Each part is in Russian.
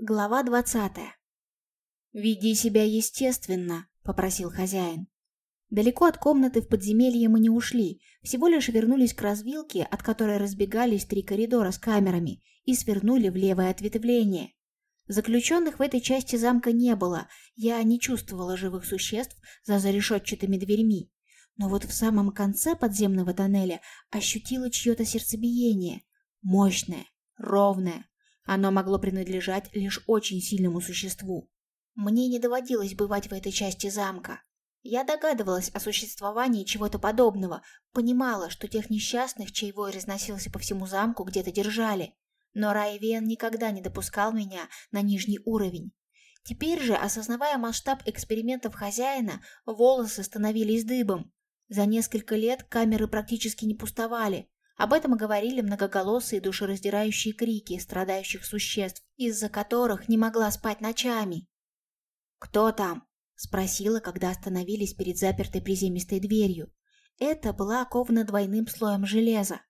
Глава двадцатая. «Веди себя естественно», — попросил хозяин. Далеко от комнаты в подземелье мы не ушли, всего лишь вернулись к развилке, от которой разбегались три коридора с камерами, и свернули в левое ответвление. Заключенных в этой части замка не было, я не чувствовала живых существ за зарешетчатыми дверьми. Но вот в самом конце подземного тоннеля ощутила чье-то сердцебиение. Мощное, ровное, оно могло принадлежать лишь очень сильному существу. Мне не доводилось бывать в этой части замка. Я догадывалась о существовании чего-то подобного, понимала, что тех несчастных, чей вой разносился по всему замку, где-то держали. Но Райвен никогда не допускал меня на нижний уровень. Теперь же, осознавая масштаб экспериментов хозяина, волосы становились дыбом. За несколько лет камеры практически не пустовали. Об этом говорили многоголосые душераздирающие крики страдающих существ, из-за которых не могла спать ночами. «Кто там?» – спросила, когда остановились перед запертой приземистой дверью. Это была окована двойным слоем железа.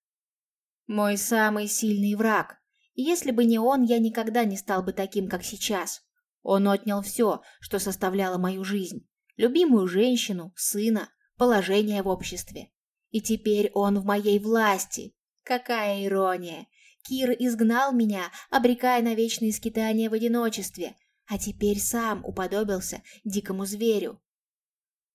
«Мой самый сильный враг. Если бы не он, я никогда не стал бы таким, как сейчас. Он отнял все, что составляло мою жизнь. Любимую женщину, сына, положение в обществе. И теперь он в моей власти. Какая ирония! Кир изгнал меня, обрекая на вечные скитания в одиночестве, а теперь сам уподобился дикому зверю.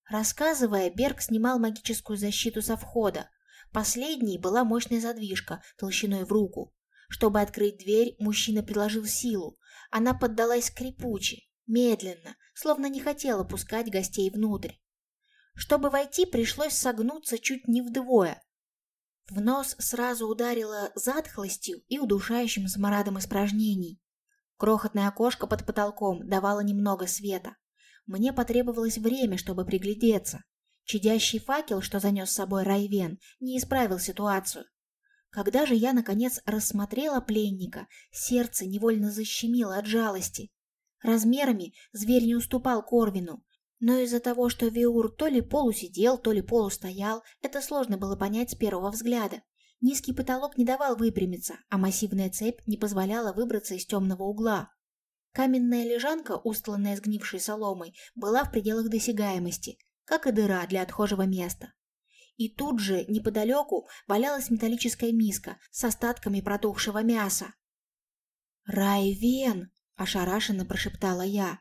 Рассказывая, Берг снимал магическую защиту со входа. Последней была мощная задвижка, толщиной в руку. Чтобы открыть дверь, мужчина приложил силу. Она поддалась скрипуче, медленно, словно не хотела пускать гостей внутрь. Чтобы войти, пришлось согнуться чуть не вдвое. В нос сразу ударило затхлостью и удушающим смрадом испражнений. Крохотное окошко под потолком давало немного света. Мне потребовалось время, чтобы приглядеться. Чадящий факел, что занес с собой Райвен, не исправил ситуацию. Когда же я, наконец, рассмотрела пленника, сердце невольно защемило от жалости. Размерами зверь не уступал Корвину, но из-за того, что Виур то ли полусидел, то ли полустоял, это сложно было понять с первого взгляда. Низкий потолок не давал выпрямиться, а массивная цепь не позволяла выбраться из темного угла. Каменная лежанка, устланная сгнившей соломой, была в пределах досягаемости, как и дыра для отхожего места. И тут же, неподалеку, валялась металлическая миска с остатками протухшего мяса. «Райвен!» – ошарашенно прошептала я.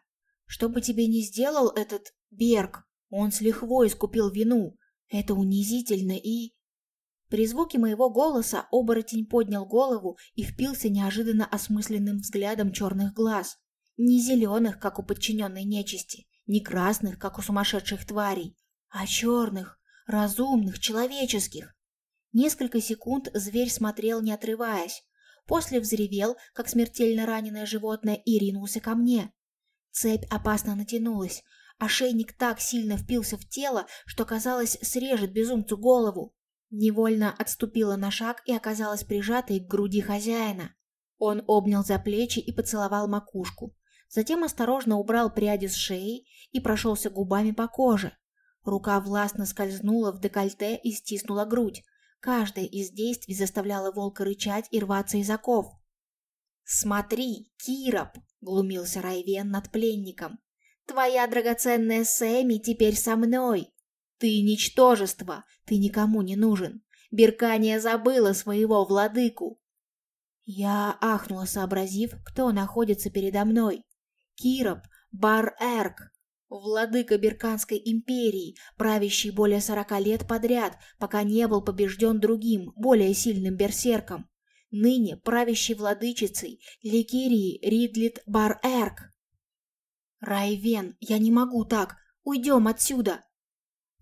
Что бы тебе ни сделал этот Берг, он с лихвой искупил вину. Это унизительно и... При звуке моего голоса оборотень поднял голову и впился неожиданно осмысленным взглядом черных глаз. Не зеленых, как у подчиненной нечисти, не красных, как у сумасшедших тварей, а черных, разумных, человеческих. Несколько секунд зверь смотрел, не отрываясь. После взревел, как смертельно раненое животное, и ринулся ко мне. Цепь опасно натянулась. Ошейник так сильно впился в тело, что, казалось, срежет безумцу голову. Невольно отступила на шаг и оказалась прижатой к груди хозяина. Он обнял за плечи и поцеловал макушку. Затем осторожно убрал пряди с шеи и прошелся губами по коже. Рука властно скользнула в декольте и стиснула грудь. Каждое из действий заставляло волка рычать и рваться из оков. «Смотри, Кироп!» — глумился Райвен над пленником. «Твоя драгоценная Сэмми теперь со мной! Ты ничтожество, ты никому не нужен! Беркания забыла своего владыку!» Я ахнула, сообразив, кто находится передо мной. Кироп Бар-Эрк, владыка Берканской империи, правящий более сорока лет подряд, пока не был побежден другим, более сильным берсерком ныне правящей владычицей Ликирии Ридлит Бар-Эрк. «Райвен, я не могу так! Уйдем отсюда!»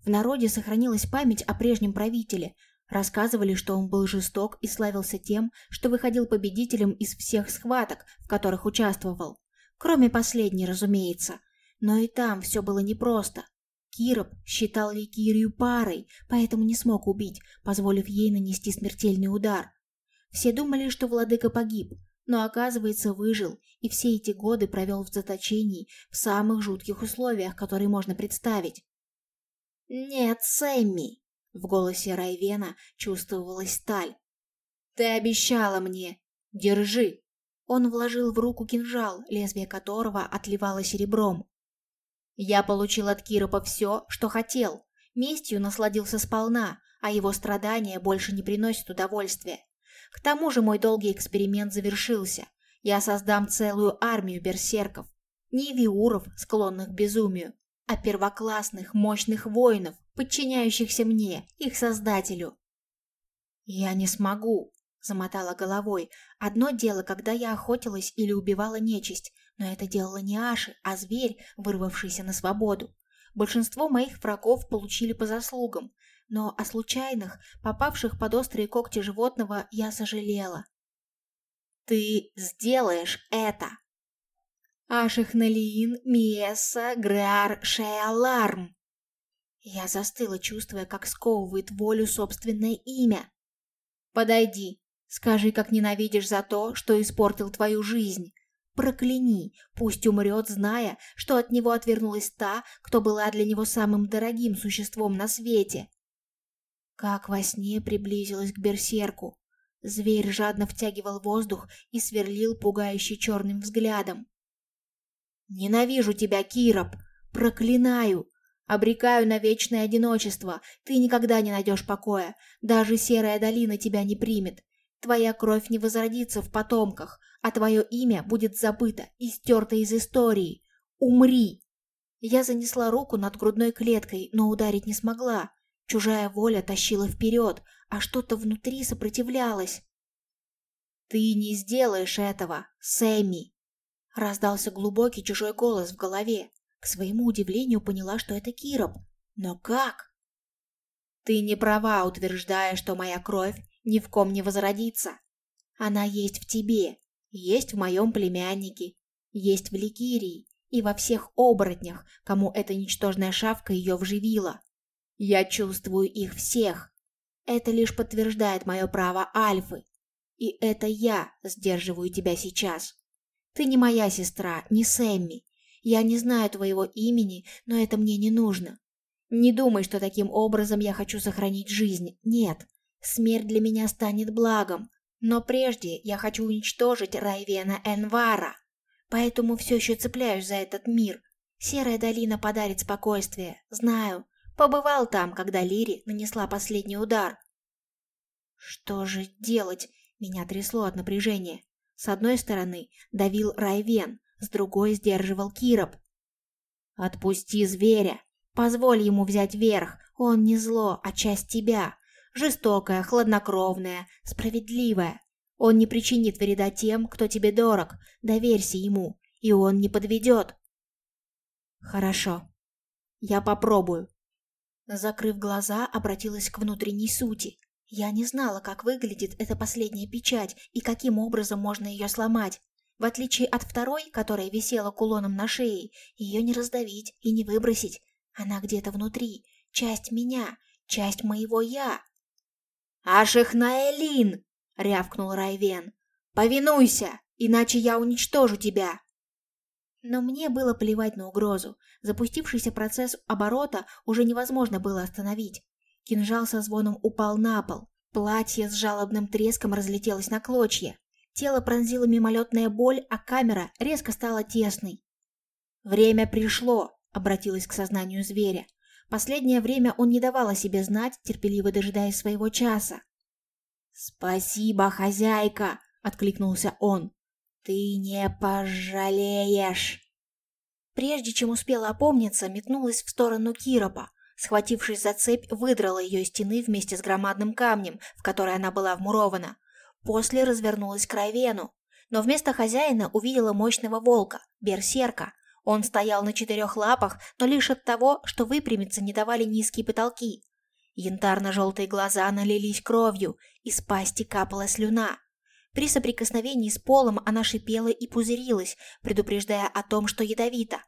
В народе сохранилась память о прежнем правителе. Рассказывали, что он был жесток и славился тем, что выходил победителем из всех схваток, в которых участвовал. Кроме последней, разумеется. Но и там все было непросто. Кироп считал Ликирию парой, поэтому не смог убить, позволив ей нанести смертельный удар. Все думали, что владыка погиб, но оказывается выжил и все эти годы провел в заточении в самых жутких условиях, которые можно представить. «Нет, Сэмми!» — в голосе Райвена чувствовалась сталь. «Ты обещала мне! Держи!» Он вложил в руку кинжал, лезвие которого отливало серебром. Я получил от Киропа все, что хотел. Местью насладился сполна, а его страдания больше не приносят удовольствия. К тому же мой долгий эксперимент завершился. Я создам целую армию берсерков. Не виуров, склонных к безумию, а первоклассных, мощных воинов, подчиняющихся мне, их создателю. «Я не смогу», — замотала головой. «Одно дело, когда я охотилась или убивала нечисть, но это делала не Аши, а зверь, вырвавшийся на свободу. Большинство моих врагов получили по заслугам, но о случайных, попавших под острые когти животного, я сожалела. «Ты сделаешь это!» Ашихналиин, Миеса, Греар, Шеаларм. Я застыла, чувствуя, как сковывает волю собственное имя. Подойди, скажи, как ненавидишь за то, что испортил твою жизнь. Прокляни, пусть умрет, зная, что от него отвернулась та, кто была для него самым дорогим существом на свете. Как во сне приблизилась к берсерку. Зверь жадно втягивал воздух и сверлил пугающе черным взглядом. «Ненавижу тебя, Кироп! Проклинаю! Обрекаю на вечное одиночество. Ты никогда не найдешь покоя. Даже Серая долина тебя не примет. Твоя кровь не возродится в потомках, а твое имя будет забыто и стерто из истории. Умри!» Я занесла руку над грудной клеткой, но ударить не смогла. Чужая воля тащила вперед, а что-то внутри сопротивлялось. «Ты не сделаешь этого, Сэмми!» Раздался глубокий чужой голос в голове. К своему удивлению поняла, что это Кироп. Но как? «Ты не права, утверждая, что моя кровь ни в ком не возродится. Она есть в тебе, есть в моем племяннике, есть в Ликирии и во всех оборотнях, кому эта ничтожная шавка ее вживила. Я чувствую их всех. Это лишь подтверждает мое право Альфы. И это я сдерживаю тебя сейчас. Ты не моя сестра, не Сэмми. Я не знаю твоего имени, но это мне не нужно. Не думай, что таким образом я хочу сохранить жизнь. Нет. Смерть для меня станет благом. Но прежде я хочу уничтожить Райвена Энвара. Поэтому все еще цепляюсь за этот мир. Серая долина подарит спокойствие. Знаю. Побывал там, когда Лири нанесла последний удар. Что же делать? Меня трясло от напряжения. С одной стороны давил Райвен, с другой сдерживал Кироп. «Отпусти зверя! Позволь ему взять верх! Он не зло, а часть тебя! Жестокая, хладнокровная, справедливая! Он не причинит вреда тем, кто тебе дорог, доверься ему, и он не подведет!» «Хорошо. Я попробую». Закрыв глаза, обратилась к внутренней сути. Я не знала, как выглядит эта последняя печать и каким образом можно ее сломать. В отличие от второй, которая висела кулоном на шее, ее не раздавить и не выбросить. Она где-то внутри, часть меня, часть моего «я». «Ашихнаэлин!» — рявкнул Райвен. «Повинуйся, иначе я уничтожу тебя!» Но мне было плевать на угрозу. Запустившийся процесс оборота уже невозможно было остановить. Кинжал со звоном упал на пол. Платье с жалобным треском разлетелось на клочья. Тело пронзила мимолетная боль, а камера резко стала тесной. «Время пришло», — обратилась к сознанию зверя. Последнее время он не давал о себе знать, терпеливо дожидаясь своего часа. «Спасибо, хозяйка!» — откликнулся он. «Ты не пожалеешь!» Прежде чем успела опомниться, метнулась в сторону Киропа. Схватившись за цепь, выдрала ее из стены вместе с громадным камнем, в который она была вмурована. После развернулась к Райвену, но вместо хозяина увидела мощного волка, берсерка. Он стоял на четырех лапах, но лишь от того, что выпрямиться не давали низкие потолки. Янтарно-желтые глаза налились кровью, из пасти капала слюна. При соприкосновении с полом она шипела и пузырилась, предупреждая о том, что ядовита.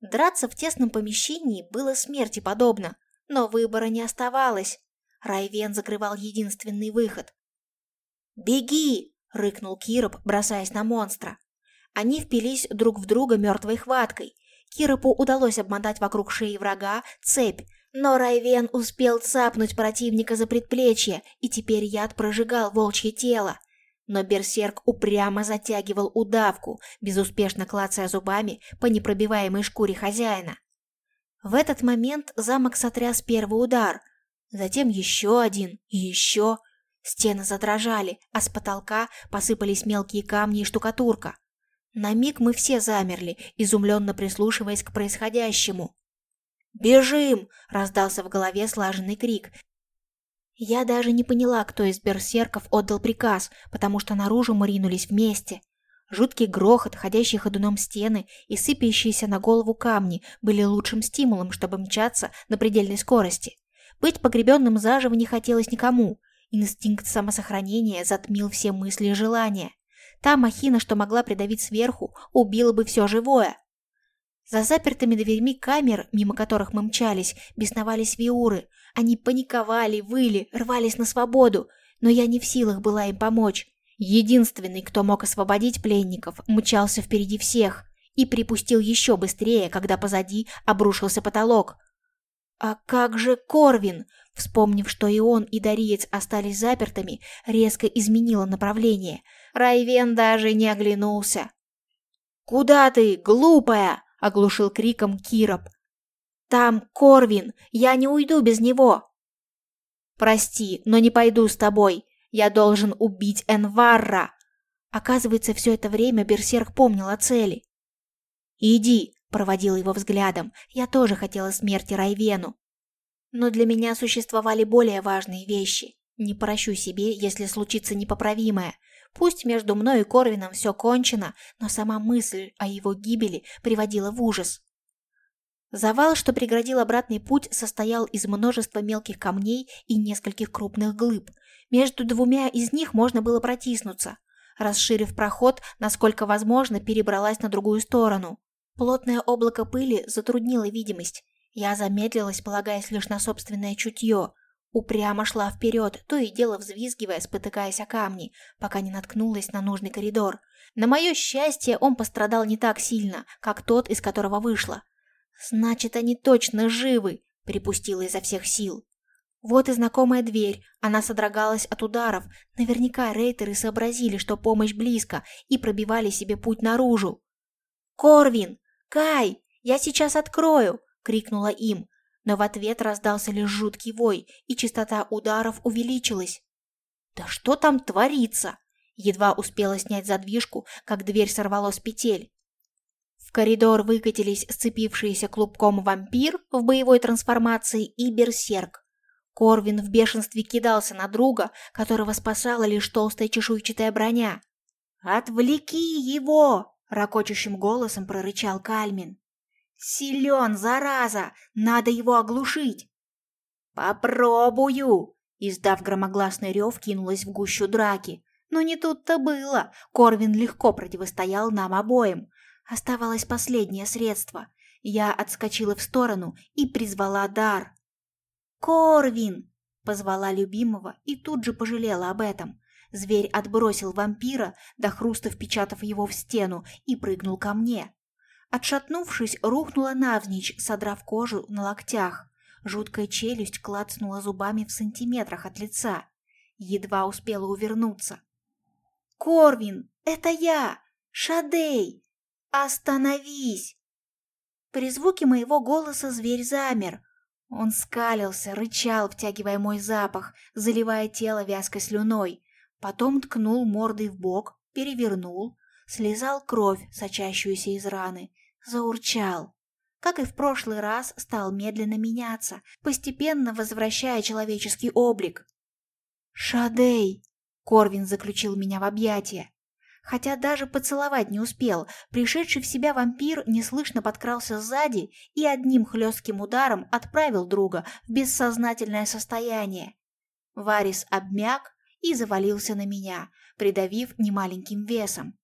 Драться в тесном помещении было смерти подобно, но выбора не оставалось. Райвен закрывал единственный выход. «Беги!» — рыкнул Кироп, бросаясь на монстра. Они впились друг в друга мертвой хваткой. Киропу удалось обмотать вокруг шеи врага цепь, но Райвен успел цапнуть противника за предплечье, и теперь яд прожигал волчье тело. Но берсерк упрямо затягивал удавку, безуспешно клацая зубами по непробиваемой шкуре хозяина. В этот момент замок сотряс первый удар, затем еще один и еще. Стены задрожали, а с потолка посыпались мелкие камни и штукатурка. На миг мы все замерли, изумленно прислушиваясь к происходящему. «Бежим!» — раздался в голове слаженный крик. Я даже не поняла, кто из берсерков отдал приказ, потому что наружу мы ринулись вместе. Жуткий грохот, ходящий ходуном стены и сыпящиеся на голову камни были лучшим стимулом, чтобы мчаться на предельной скорости. Быть погребенным заживо не хотелось никому. Инстинкт самосохранения затмил все мысли и желания. Та махина, что могла придавить сверху, убила бы все живое. За запертыми дверьми камер, мимо которых мы мчались, бесновались виуры. Они паниковали, выли, рвались на свободу, но я не в силах была им помочь. Единственный, кто мог освободить пленников, мчался впереди всех и припустил еще быстрее, когда позади обрушился потолок. А как же Корвин? Вспомнив, что и он, и Дариец остались запертыми, резко изменила направление. Райвен даже не оглянулся. «Куда ты, глупая?» — оглушил криком Кироп. «Там Корвин! Я не уйду без него!» «Прости, но не пойду с тобой. Я должен убить Энварра!» Оказывается, все это время Берсерк помнил о цели. «Иди!» — проводил его взглядом. «Я тоже хотела смерти Райвену. Но для меня существовали более важные вещи. Не прощу себе, если случится непоправимое. Пусть между мной и Корвином все кончено, но сама мысль о его гибели приводила в ужас. Завал, что преградил обратный путь, состоял из множества мелких камней и нескольких крупных глыб. Между двумя из них можно было протиснуться. Расширив проход, насколько возможно, перебралась на другую сторону. Плотное облако пыли затруднило видимость. Я замедлилась, полагаясь лишь на собственное чутье. Упрямо шла вперед, то и дело взвизгивая, спотыкаясь о камни, пока не наткнулась на нужный коридор. На мое счастье, он пострадал не так сильно, как тот, из которого вышла. «Значит, они точно живы!» — припустила изо всех сил. Вот и знакомая дверь. Она содрогалась от ударов. Наверняка рейтеры сообразили, что помощь близко, и пробивали себе путь наружу. «Корвин! Кай! Я сейчас открою!» — крикнула им но в ответ раздался лишь жуткий вой, и частота ударов увеличилась. «Да что там творится?» Едва успела снять задвижку, как дверь сорвало с петель. В коридор выкатились сцепившиеся клубком вампир в боевой трансформации и берсерк. Корвин в бешенстве кидался на друга, которого спасала лишь толстая чешуйчатая броня. «Отвлеки его!» — ракочущим голосом прорычал Кальмин. Силен, зараза! Надо его оглушить!» «Попробую!» Издав громогласный рев, кинулась в гущу драки. Но не тут-то было. Корвин легко противостоял нам обоим. Оставалось последнее средство. Я отскочила в сторону и призвала дар. «Корвин!» — позвала любимого и тут же пожалела об этом. Зверь отбросил вампира, до хруста впечатав его в стену, и прыгнул ко мне. Отшатнувшись, рухнула навзничь, содрав кожу на локтях. Жуткая челюсть клацнула зубами в сантиметрах от лица. Едва успела увернуться. «Корвин, это я! Шадей! Остановись!» При звуке моего голоса зверь замер. Он скалился, рычал, втягивая мой запах, заливая тело вязкой слюной. Потом ткнул мордой в бок, перевернул, слезал кровь, сочащуюся из раны, заурчал. Как и в прошлый раз, стал медленно меняться, постепенно возвращая человеческий облик. «Шадей!» — Корвин заключил меня в объятия. Хотя даже поцеловать не успел, пришедший в себя вампир неслышно подкрался сзади и одним хлестким ударом отправил друга в бессознательное состояние. Варис обмяк и завалился на меня, придавив немаленьким весом.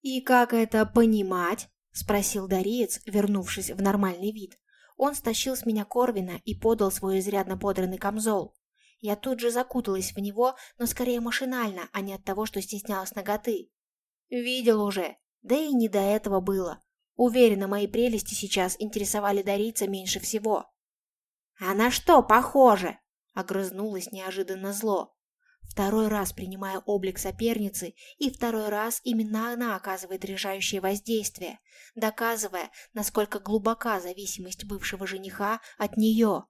«И как это понимать?» — спросил Дариец, вернувшись в нормальный вид. Он стащил с меня Корвина и подал свой изрядно подранный камзол. Я тут же закуталась в него, но скорее машинально, а не от того, что стеснялась ноготы. Видел уже, да и не до этого было. Уверена, мои прелести сейчас интересовали Дарийца меньше всего. «А на что похоже?» — огрызнулось неожиданно зло. второй раз принимая облик соперницы, и второй раз именно она оказывает решающее воздействие, доказывая, насколько глубока зависимость бывшего жениха от нее.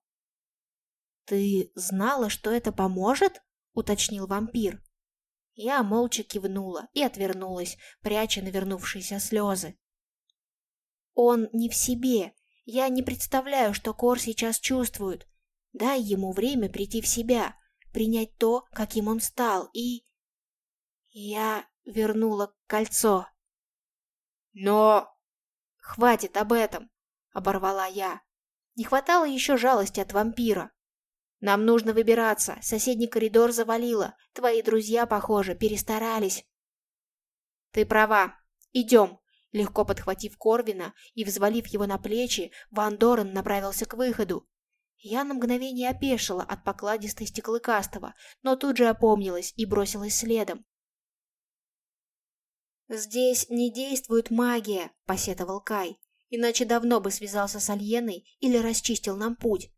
«Ты знала, что это поможет?» — уточнил вампир. Я молча кивнула и отвернулась, пряча навернувшиеся слезы. «Он не в себе. Я не представляю, что Кор сейчас чувствует. Дай ему время прийти в себя, принять то, каким он стал, и... Я вернула кольцо. Но... Хватит об этом, оборвала я. Не хватало еще жалости от вампира. Нам нужно выбираться, соседний коридор завалило, твои друзья, похоже, перестарались. Ты права, идем. Легко подхватив Корвина и взвалив его на плечи, Ван Дорен направился к выходу, я на мгновение опешила от покладистости Клыкастого, но тут же опомнилась и бросилась следом. «Здесь не действует магия», — посетовал Кай, «иначе давно бы связался с Альеной или расчистил нам путь.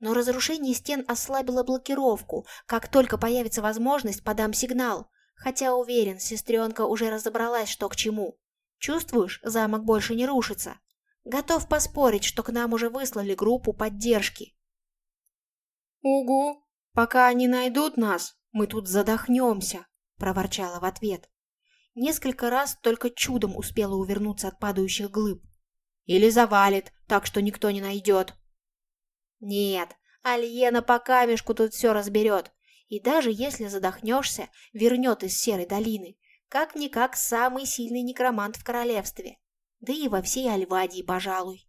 Но разрушение стен ослабило блокировку. Как только появится возможность, подам сигнал. Хотя уверен, сестренка уже разобралась, что к чему. Чувствуешь, замок больше не рушится. Готов поспорить, что к нам уже выслали группу поддержки. «Угу, пока они найдут нас, мы тут задохнемся», — проворчала в ответ. Несколько раз только чудом успела увернуться от падающих глыб. «Или завалит, так что никто не найдет». «Нет, Альена по камешку тут все разберет, и даже если задохнешься, вернет из серой долины, как-никак самый сильный некромант в королевстве да и во всей Альвадии, пожалуй.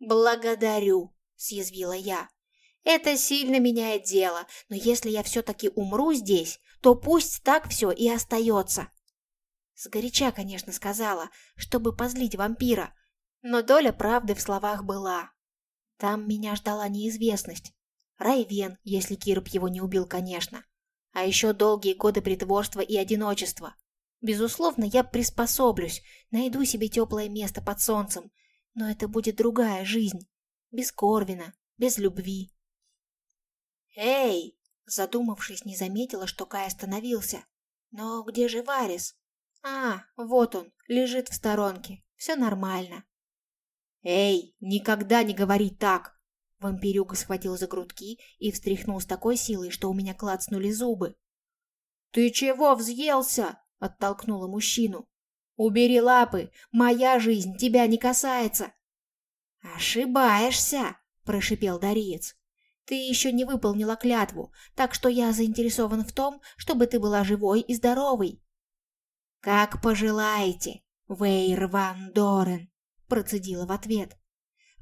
«Благодарю», — съязвила я. «Это сильно меняет дело, но если я все-таки умру здесь, то пусть так все и остается». Сгоряча, конечно, сказала, чтобы позлить вампира, но доля правды в словах была. Там меня ждала неизвестность. Райвен, если Кирп его не убил, конечно. А еще долгие годы притворства и одиночества. Безусловно, я приспособлюсь, найду себе теплое место под солнцем, но это будет другая жизнь, без Корвина, без любви. «Эй!» – задумавшись, не заметила, что Кай остановился. «Но где же Варис?» «А, вот он, лежит в сторонке, все нормально». «Эй, никогда не говори так!» Вампирюга схватил за грудки и встряхнул с такой силой, что у меня клацнули зубы. «Ты чего взъелся?» оттолкнула мужчину. «Убери лапы! Моя жизнь тебя не касается!» «Ошибаешься!» – прошипел Дариец. «Ты еще не выполнила клятву, так что я заинтересован в том, чтобы ты была живой и здоровой». «Как пожелаете, Вейр Ван Дорен», – процедила в ответ.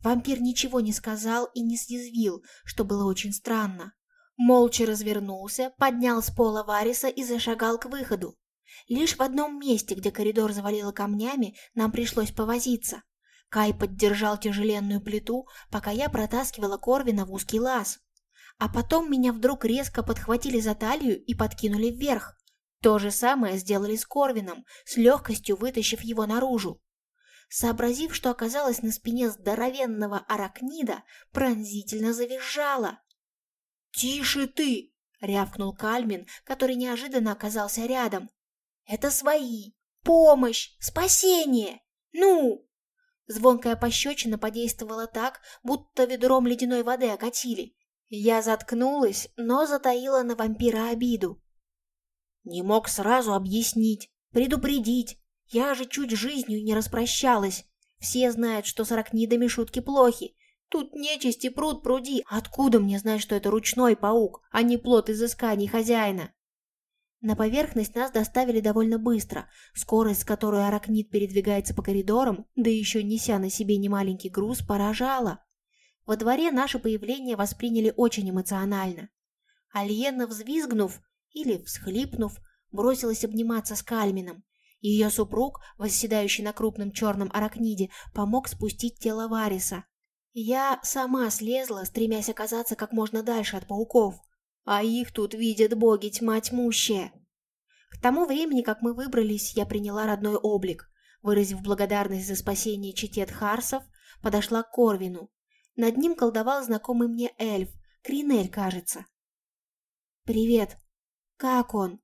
Вампир ничего не сказал и не съязвил, что было очень странно. Молча развернулся, поднял с пола Вариса и зашагал к выходу. Лишь в одном месте, где коридор завалило камнями, нам пришлось повозиться. Кай поддержал тяжеленную плиту, пока я протаскивала Корвина в узкий лаз. А потом меня вдруг резко подхватили за талию и подкинули вверх. То же самое сделали с Корвином, с легкостью вытащив его наружу. Сообразив, что оказалась на спине здоровенного аракнида, пронзительно завизжала. «Тише ты!» — рявкнул Кальмин, который неожиданно оказался рядом. Это свои. Помощь, спасение. Ну!» Звонкая пощечина подействовала так, будто ведром ледяной воды окатили. Я заткнулась, но затаила на вампира обиду. Не мог сразу объяснить, предупредить. Я же чуть жизнью не распрощалась. Все знают, что с аракнидами шутки плохи. Тут нечисти пруд пруди. Откуда мне знать, что это ручной паук, а не плод изысканий хозяина? На поверхность нас доставили довольно быстро. Скорость, с которой аракнит передвигается по коридорам, да еще неся на себе немаленький груз, поражала. Во дворе наше появление восприняли очень эмоционально. Альена, взвизгнув или всхлипнув, бросилась обниматься с Кальмином. Ее супруг, восседающий на крупном черном аракниде, помог спустить тело Вариса. Я сама слезла, стремясь оказаться как можно дальше от пауков. А их тут видят боги тьма тьмущая. К тому времени, как мы выбрались, я приняла родной облик. Выразив благодарность за спасение читет Харсов, подошла к Корвину. Над ним колдовал знакомый мне эльф, Кринель, кажется. «Привет», Как он?»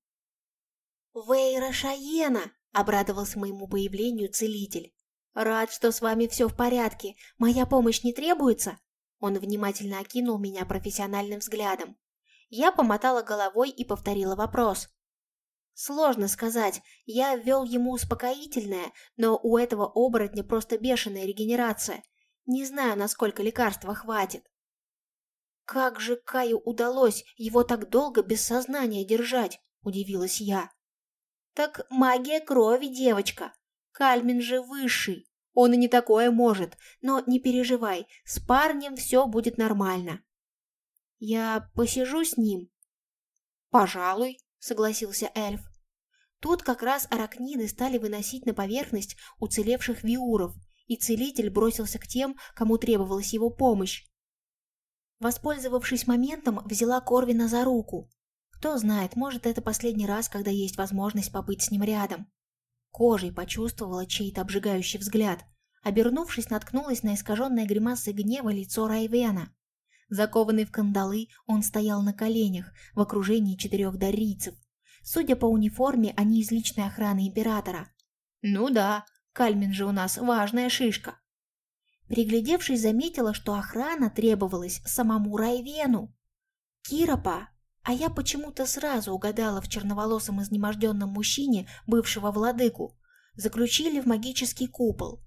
«Вейра Шаена!» — обрадовался моему появлению целитель. «Рад, что с вами все в порядке. Моя помощь не требуется?» Он внимательно окинул меня профессиональным взглядом. Я помотала головой и повторила вопрос. Сложно сказать, я ввел ему успокоительное, но у этого оборотня просто бешеная регенерация. Не знаю, насколько лекарства хватит. Как же Каю удалось его так долго без сознания держать, удивилась я. Так магия крови, девочка. Кальмин же высший. Он и не такое может, но не переживай, с парнем все будет нормально. Я посижу с ним? Пожалуй, согласился эльф. Тут как раз аракниды стали выносить на поверхность уцелевших виуров, и целитель бросился к тем, кому требовалась его помощь. Воспользовавшись моментом, взяла Корвина за руку. Кто знает, может, это последний раз, когда есть возможность побыть с ним рядом. Кожей почувствовала чей-то обжигающий взгляд. Обернувшись, наткнулась на искаженное гримасой гнева лицо Райвена. Закованный в кандалы, он стоял на коленях, в окружении четырех дарийцев. Судя по униформе, они из личной охраны императора. Ну да, Кальмин же у нас важная шишка. Приглядевшись, заметила, что охрана требовалась самому Райвену. Киропа, а я почему-то сразу угадала в черноволосом изнеможденном мужчине бывшего владыку, заключили в магический купол.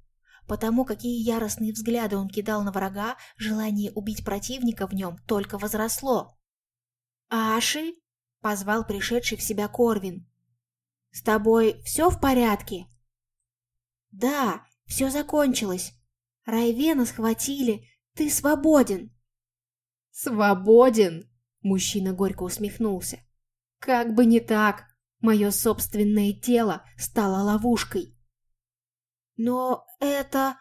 Потому какие яростные взгляды он кидал на врага, желание убить противника в нем только возросло. «Аши?» — позвал пришедший в себя Корвин. «С тобой все в порядке?» «Да, все закончилось. Райвена схватили. Ты свободен!» «Свободен?» — мужчина горько усмехнулся. «Как бы не так! Мое собственное тело стало ловушкой!» «Но это...»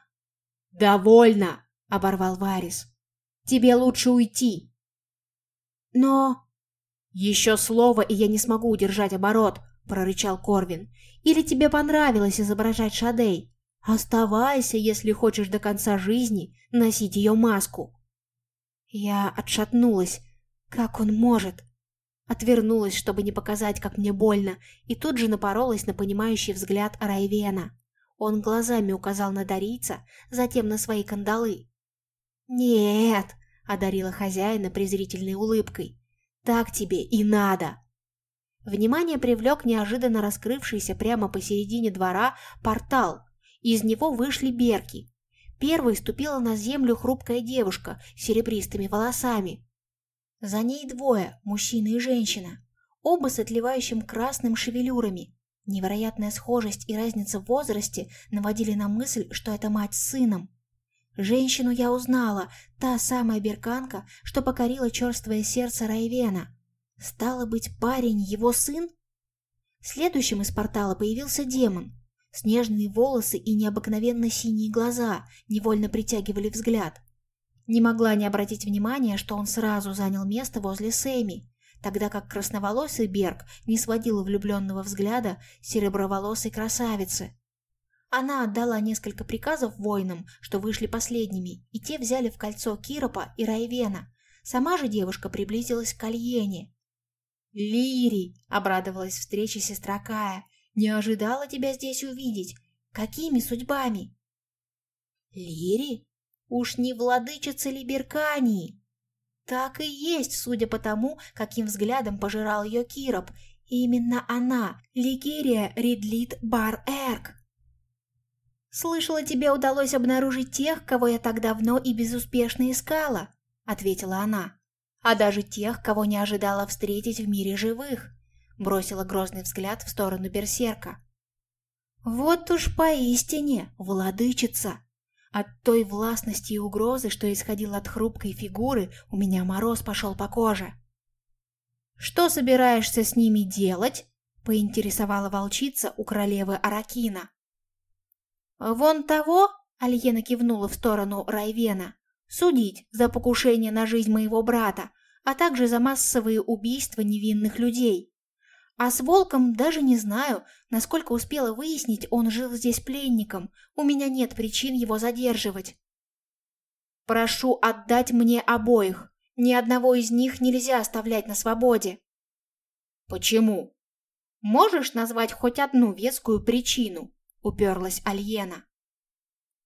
«Довольно!» — оборвал Варис. «Тебе лучше уйти!» «Но...» «Еще слово, и я не смогу удержать оборот», — прорычал Корвин. «Или тебе понравилось изображать Шадей? Оставайся, если хочешь до конца жизни носить ее маску». Я отшатнулась. Как он может? Отвернулась, чтобы не показать, как мне больно, и тут же напоролась на понимающий взгляд Райвена. Он глазами указал на Дарийца, затем на свои кандалы. «Нет», — одарила хозяина презрительной улыбкой, так тебе и надо!» Внимание привлек неожиданно раскрывшийся прямо посередине двора портал. Из него вышли берки. Первой ступила на землю хрупкая девушка с серебристыми волосами. За ней двое, мужчина и женщина, оба с отливающим красным шевелюрами. Невероятная схожесть и разница в возрасте наводили на мысль, что это мать с сыном. Женщину я узнала, та самая берканка, что покорила черствое сердце Райвена. Стало быть, парень его сын? Следующим из портала появился демон. Снежные волосы и необыкновенно синие глаза невольно притягивали взгляд. Не могла не обратить внимания, что он сразу занял место возле Сэми, тогда как красноволосый Берг не сводил влюбленного взгляда сереброволосой красавицы. Она отдала несколько приказов воинам, что вышли последними, и те взяли в кольцо Киропа и Райвена. Сама же девушка приблизилась к Альене. «Лири!» — обрадовалась встрече сестра Кая. «Не ожидала тебя здесь увидеть. Какими судьбами?» «Лири? Уж не владычица ли Беркании?» Так и есть, судя по тому, каким взглядом пожирал ее Кироп. Именно она, Лигерия Ридлит Бар-Эрк. «Слышала, тебе удалось обнаружить тех, кого я так давно и безуспешно искала», — ответила она. «А даже тех, кого не ожидала встретить в мире живых», — бросила грозный взгляд в сторону берсерка. «Вот уж поистине владычица!» От той властности и угрозы, что исходил от хрупкой фигуры, у меня мороз пошел по коже. «Что собираешься с ними делать?» — поинтересовала волчица у королевы Аракина. «Вон того?» — Альена кивнула в сторону Райвена. «Судить за покушение на жизнь моего брата, а также за массовые убийства невинных людей. А с Волком даже не знаю, насколько успела выяснить, он жил здесь пленником. У меня нет причин его задерживать». «Прошу отдать мне обоих. Ни одного из них нельзя оставлять на свободе». Почему? Можешь назвать хоть одну вескую причину? Уперлась Альена.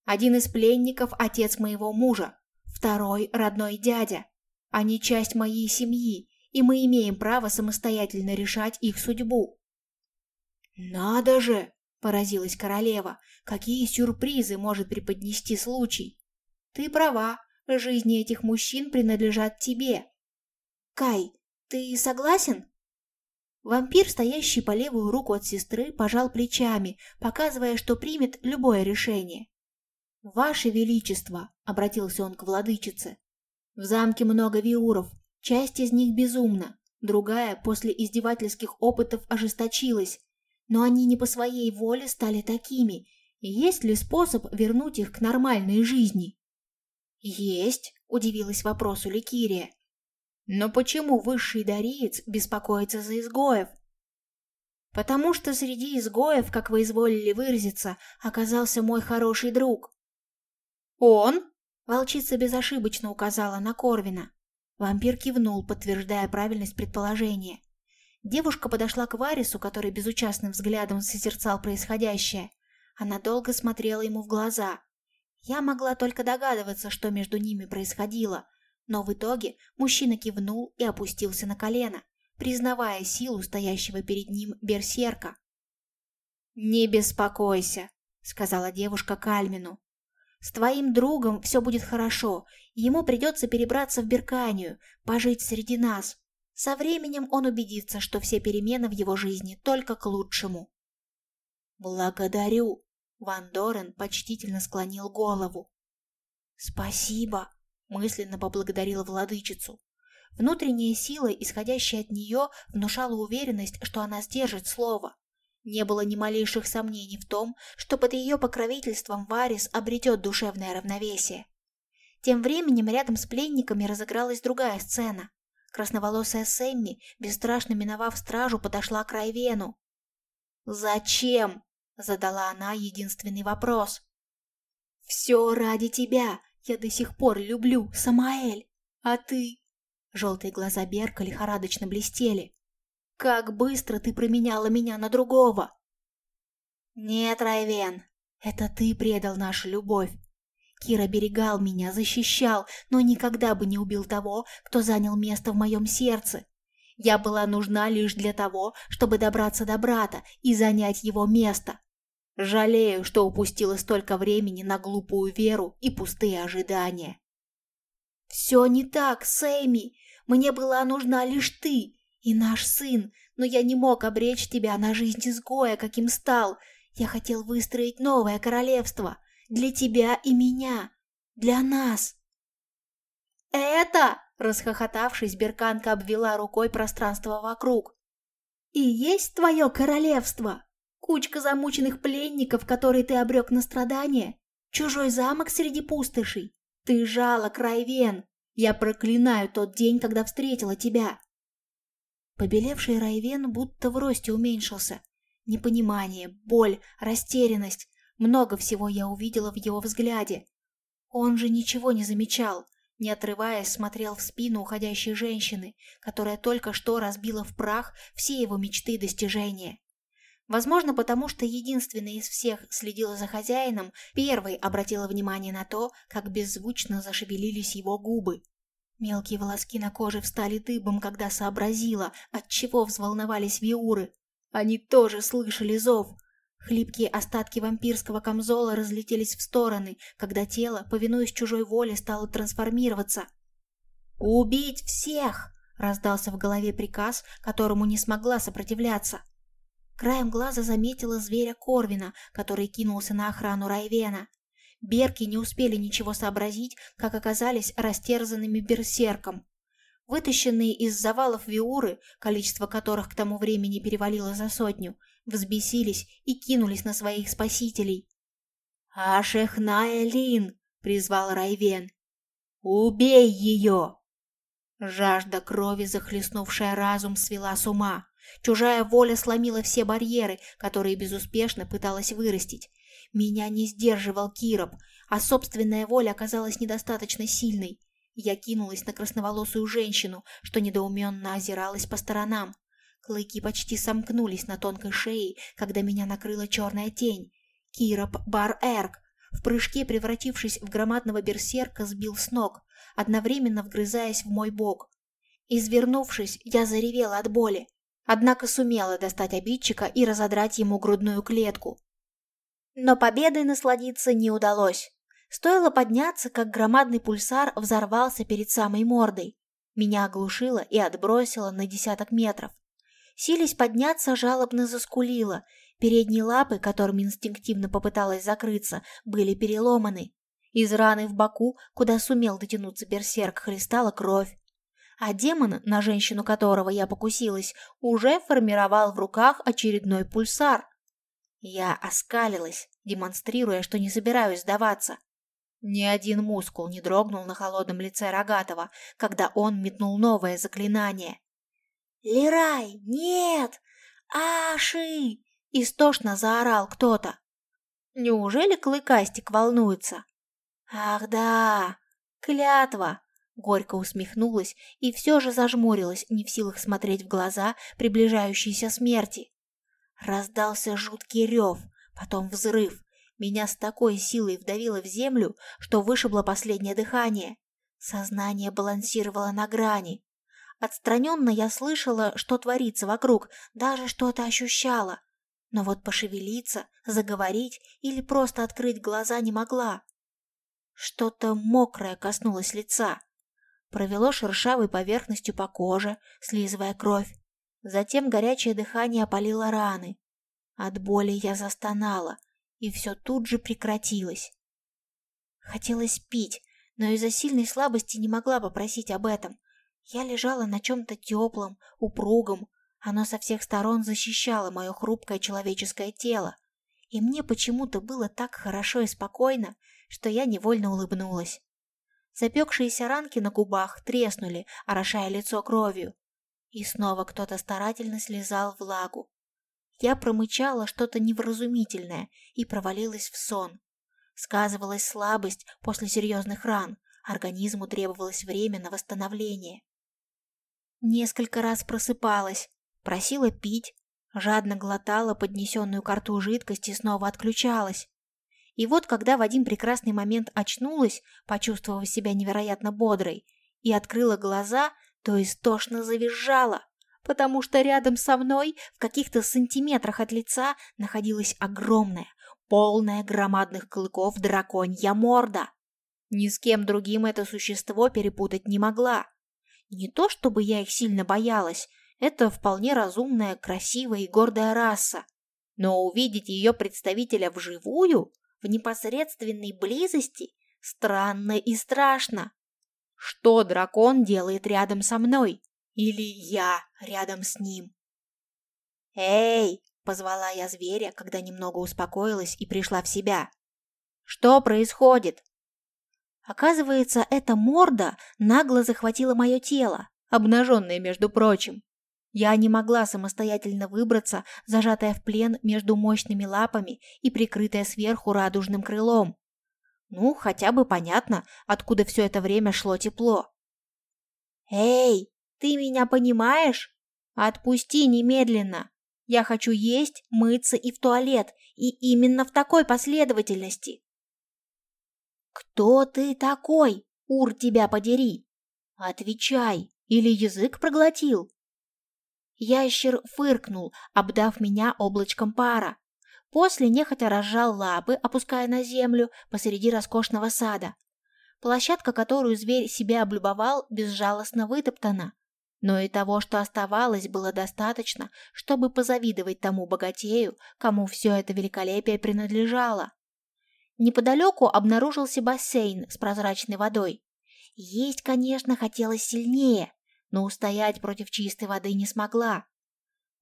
Один из пленников – отец моего мужа, второй – родной дядя. Они часть моей семьи, и мы имеем право самостоятельно решать их судьбу. «Надо же!» – поразилась королева. «Какие сюрпризы может преподнести случай?» «Ты права, жизни этих мужчин принадлежат тебе». «Кай, ты согласен?» Вампир, стоящий по левую руку от сестры, пожал плечами, показывая, что примет любое решение. «Ваше Величество!» — обратился он к владычице. «В замке много виуров, часть из них безумна, другая после издевательских опытов ожесточилась, но они не по своей воле стали такими. Есть ли способ вернуть их к нормальной жизни?» «Есть», — удивилась вопросу Ликирия. «Но почему высший дариец беспокоится за изгоев?» «Потому что среди изгоев, как вы изволили выразиться, оказался мой хороший друг. «Он?» — волчица безошибочно указала на Корвина. Вампир кивнул, подтверждая правильность предположения. Девушка подошла к Варису, который безучастным взглядом созерцал происходящее. Она долго смотрела ему в глаза. Я могла только догадываться, что между ними происходило, но в итоге мужчина кивнул и опустился на колено, признавая силу стоящего перед ним берсерка. «Не беспокойся», — сказала девушка Кальмину. С твоим другом все будет хорошо, ему придется перебраться в Берканию, пожить среди нас. Со временем он убедится, что все перемены в его жизни только к лучшему. «Благодарю!» — Ван Дорен почтительно склонил голову. «Спасибо!» — мысленно поблагодарила владычицу. Внутренняя сила, исходящая от нее, внушала уверенность, что она сдержит слово. Не было ни малейших сомнений в том, что под ее покровительством Варис обретет душевное равновесие. Тем временем рядом с пленниками разыгралась другая сцена. Красноволосая Сэмми, бесстрашно миновав стражу, подошла к Райвену. «Зачем?» — задала она единственный вопрос. «Все ради тебя. Я до сих пор люблю, Самаэль. А ты?» Желтые глаза Берка лихорадочно блестели. Как быстро ты променяла меня на другого!» «Нет, Райвен, это ты предал нашу любовь. Кир оберегал меня, защищал, но никогда бы не убил того, кто занял место в моем сердце. Я была нужна лишь для того, чтобы добраться до брата и занять его место. Жалею, что упустила столько времени на глупую веру и пустые ожидания. «Все не так, Сэмми. Мне была нужна лишь ты, и наш сын, но я не мог обречь тебя на жизнь изгоя, каким стал. Я хотел выстроить новое королевство для тебя и меня, для нас. Это, расхохотавшись, Берканка обвела рукой пространство вокруг. И есть твое королевство? Кучка замученных пленников, которые ты обрек на страдания? Чужой замок среди пустошей? Ты жала, Крайвен. Я проклинаю тот день, когда встретила тебя. Побелевший Райвен будто в росте уменьшился. Непонимание, боль, растерянность. Много всего я увидела в его взгляде. Он же ничего не замечал, не отрываясь смотрел в спину уходящей женщины, которая только что разбила в прах все его мечты и достижения. Возможно, потому что единственная из всех следила за хозяином, первой обратила внимание на то, как беззвучно зашевелились его губы. Мелкие волоски на коже встали дыбом, когда сообразила, от чего взволновались виуры. Они тоже слышали зов. Хлипкие остатки вампирского камзола разлетелись в стороны, когда тело, повинуясь чужой воле, стало трансформироваться. «Убить всех!» — раздался в голове приказ, которому не смогла сопротивляться. Краем глаза заметила зверя Корвина, который кинулся на охрану Райвена. Берки не успели ничего сообразить, как оказались растерзанными берсерком. Вытащенные из завалов виуры, количество которых к тому времени перевалило за сотню, взбесились и кинулись на своих спасителей. «Ашехнаэлин!» — призвал Райвен. «Убей ее!» Жажда крови, захлестнувшая разум, свела с ума. Чужая воля сломила все барьеры, которые безуспешно пыталась вырастить. Меня не сдерживал Кироп, а собственная воля оказалась недостаточно сильной. Я кинулась на красноволосую женщину, что недоуменно озиралась по сторонам. Клыки почти сомкнулись на тонкой шее, когда меня накрыла черная тень. Кироп Бар-Эрк, в прыжке превратившись в громадного берсерка, сбил с ног, одновременно вгрызаясь в мой бок. Извернувшись, я заревела от боли, однако сумела достать обидчика и разодрать ему грудную клетку. Но победой насладиться не удалось. Стоило подняться, как громадный пульсар взорвался перед самой мордой. Меня оглушило и отбросило на десяток метров. Силясь подняться, жалобно заскулила. Передние лапы, которыми инстинктивно попыталась закрыться, были переломаны. Из раны в боку, куда сумел дотянуться берсерк, хлестала кровь. А демон, на женщину которого я покусилась, уже формировал в руках очередной пульсар. Я оскалилась, демонстрируя, что не собираюсь сдаваться. Ни один мускул не дрогнул на холодном лице Рогатого, когда он метнул новое заклинание. «Лерай, нет! Аши!» — истошно заорал кто-то. Неужели Клыкастик волнуется? «Ах да! Клятва!» Горько усмехнулась и все же зажмурилась, не в силах смотреть в глаза приближающейся смерти. Раздался жуткий рев, потом взрыв. Меня с такой силой вдавило в землю, что вышибло последнее дыхание. Сознание балансировало на грани. Отстраненно я слышала, что творится вокруг, даже что-то ощущала. Но вот пошевелиться, заговорить или просто открыть глаза не могла. Что-то мокрое коснулось лица. Провело шершавой поверхностью по коже, слизывая кровь. Затем горячее дыхание опалило раны. От боли я застонала, и все тут же прекратилось. Хотелось пить, но из-за сильной слабости не могла попросить об этом. Я лежала на чем-то теплом, упругом. Оно со всех сторон защищало мое хрупкое человеческое тело. И мне почему-то было так хорошо и спокойно, что я невольно улыбнулась. Запекшиеся ранки на губах треснули, орошая лицо кровью. И снова кто-то старательно слезал влагу. Я промычала что-то невразумительное и провалилась в сон. Сказывалась слабость после серьезных ран, организму требовалось время на восстановление. Несколько раз просыпалась, просила пить, жадно глотала поднесенную к рту жидкость и снова отключалась. И вот когда в один прекрасный момент очнулась, почувствовав себя невероятно бодрой, и открыла глаза, то истошно завизжала, потому что рядом со мной, в каких-то сантиметрах от лица, находилась огромная, полная громадных клыков драконья морда. Ни с кем другим это существо перепутать не могла. Не то чтобы я их сильно боялась, это вполне разумная, красивая и гордая раса. Но увидеть ее представителя вживую, в непосредственной близости, странно и страшно. Что дракон делает рядом со мной? Или я рядом с ним? «Эй!» — позвала я зверя, когда немного успокоилась и пришла в себя. «Что происходит?» Оказывается, эта морда нагло захватила мое тело, обнаженное, между прочим. Я не могла самостоятельно выбраться, зажатая в плен между мощными лапами и прикрытая сверху радужным крылом. Ну, хотя бы понятно, откуда все это время шло тепло. «Эй, ты меня понимаешь? Отпусти немедленно! Я хочу есть, мыться и в туалет, и именно в такой последовательности!» «Кто ты такой? Ур тебя подери! Отвечай, или язык проглотил?» Ящер фыркнул, обдав меня облачком пара. После нехотя разжал лапы, опуская на землю посреди роскошного сада. Площадка, которую зверь себя облюбовал, безжалостно вытоптана. Но и того, что оставалось, было достаточно, чтобы позавидовать тому богатею, кому все это великолепие принадлежало. Неподалеку обнаружился бассейн с прозрачной водой. Есть, конечно, хотелось сильнее, но устоять против чистой воды не смогла.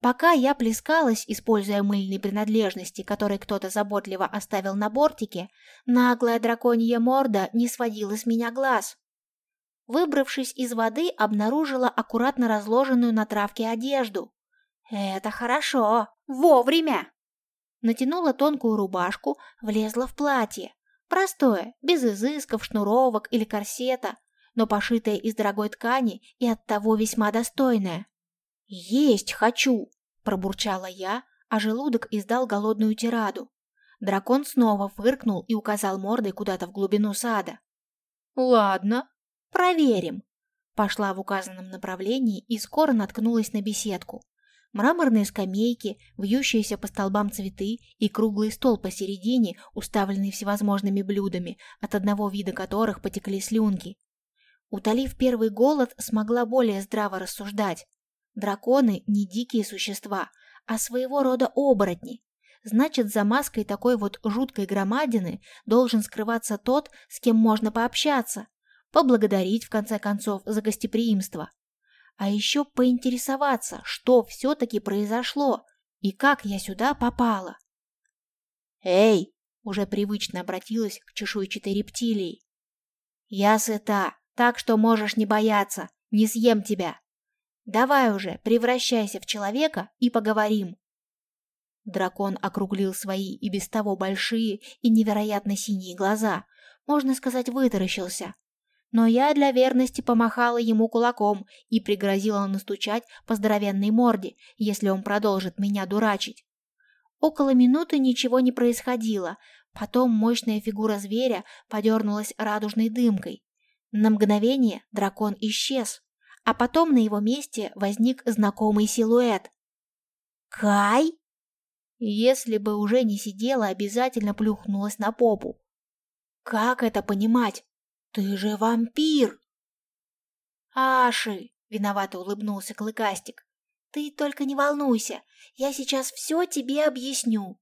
Пока я плескалась, используя мыльные принадлежности, которые кто-то заботливо оставил на бортике, наглая драконья морда не сводила с меня глаз. Выбравшись из воды, обнаружила аккуратно разложенную на травке одежду. «Это хорошо! Вовремя!» Натянула тонкую рубашку, влезла в платье. Простое, без изысков, шнуровок или корсета, но пошитое из дорогой ткани и оттого весьма достойное. «Есть хочу!» – пробурчала я, а желудок издал голодную тираду. Дракон снова фыркнул и указал мордой куда-то в глубину сада. «Ладно, проверим». Пошла в указанном направлении и скоро наткнулась на беседку. Мраморные скамейки, вьющиеся по столбам цветы и круглый стол посередине, уставленный всевозможными блюдами, от одного вида которых потекли слюнки. Утолив первый голод, смогла более здраво рассуждать. Драконы не дикие существа, а своего рода оборотни. Значит, за маской такой вот жуткой громадины должен скрываться тот, с кем можно пообщаться, поблагодарить, в конце концов, за гостеприимство. А еще поинтересоваться, что все-таки произошло и как я сюда попала. «Эй!» — уже привычно обратилась к чешуйчатой рептилии. «Я сыта, так что можешь не бояться, не съем тебя. Давай уже, превращайся в человека и поговорим». Дракон округлил свои и без того большие и невероятно синие глаза, можно сказать, вытаращился. Но я для верности помахала ему кулаком и пригрозила настучать по здоровенной морде, если он продолжит меня дурачить. Около минуты ничего не происходило, потом мощная фигура зверя подернулась радужной дымкой. На мгновение дракон исчез, а потом на его месте возник знакомый силуэт. «Кай?» Если бы уже не сидела, обязательно плюхнулась на попу. Как это понимать? Ты же вампир! Аши, виновато улыбнулся Клыкастик. Ты только не волнуйся, я сейчас все тебе объясню.